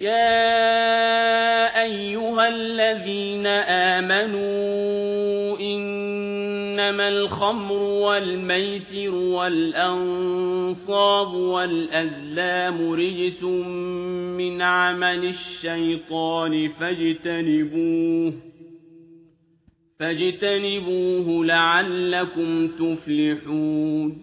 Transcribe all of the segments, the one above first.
يا أيها الذين آمنوا إنما الخمر والميسر والأنصاب والأزلام رجس من عمل الشيطان فاجتنبوه فاجتنبوه لعلكم تفلحون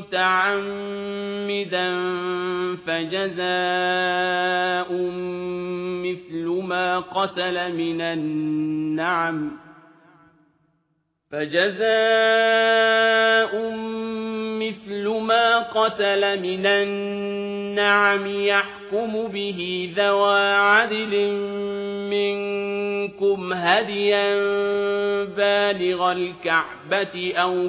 متعمدا فجزاء مثل ما قتل من النعم فجزاء مثل ما قتل من النعم يحكم به ذوى عدل منكم هديا بالغ الكعبة أو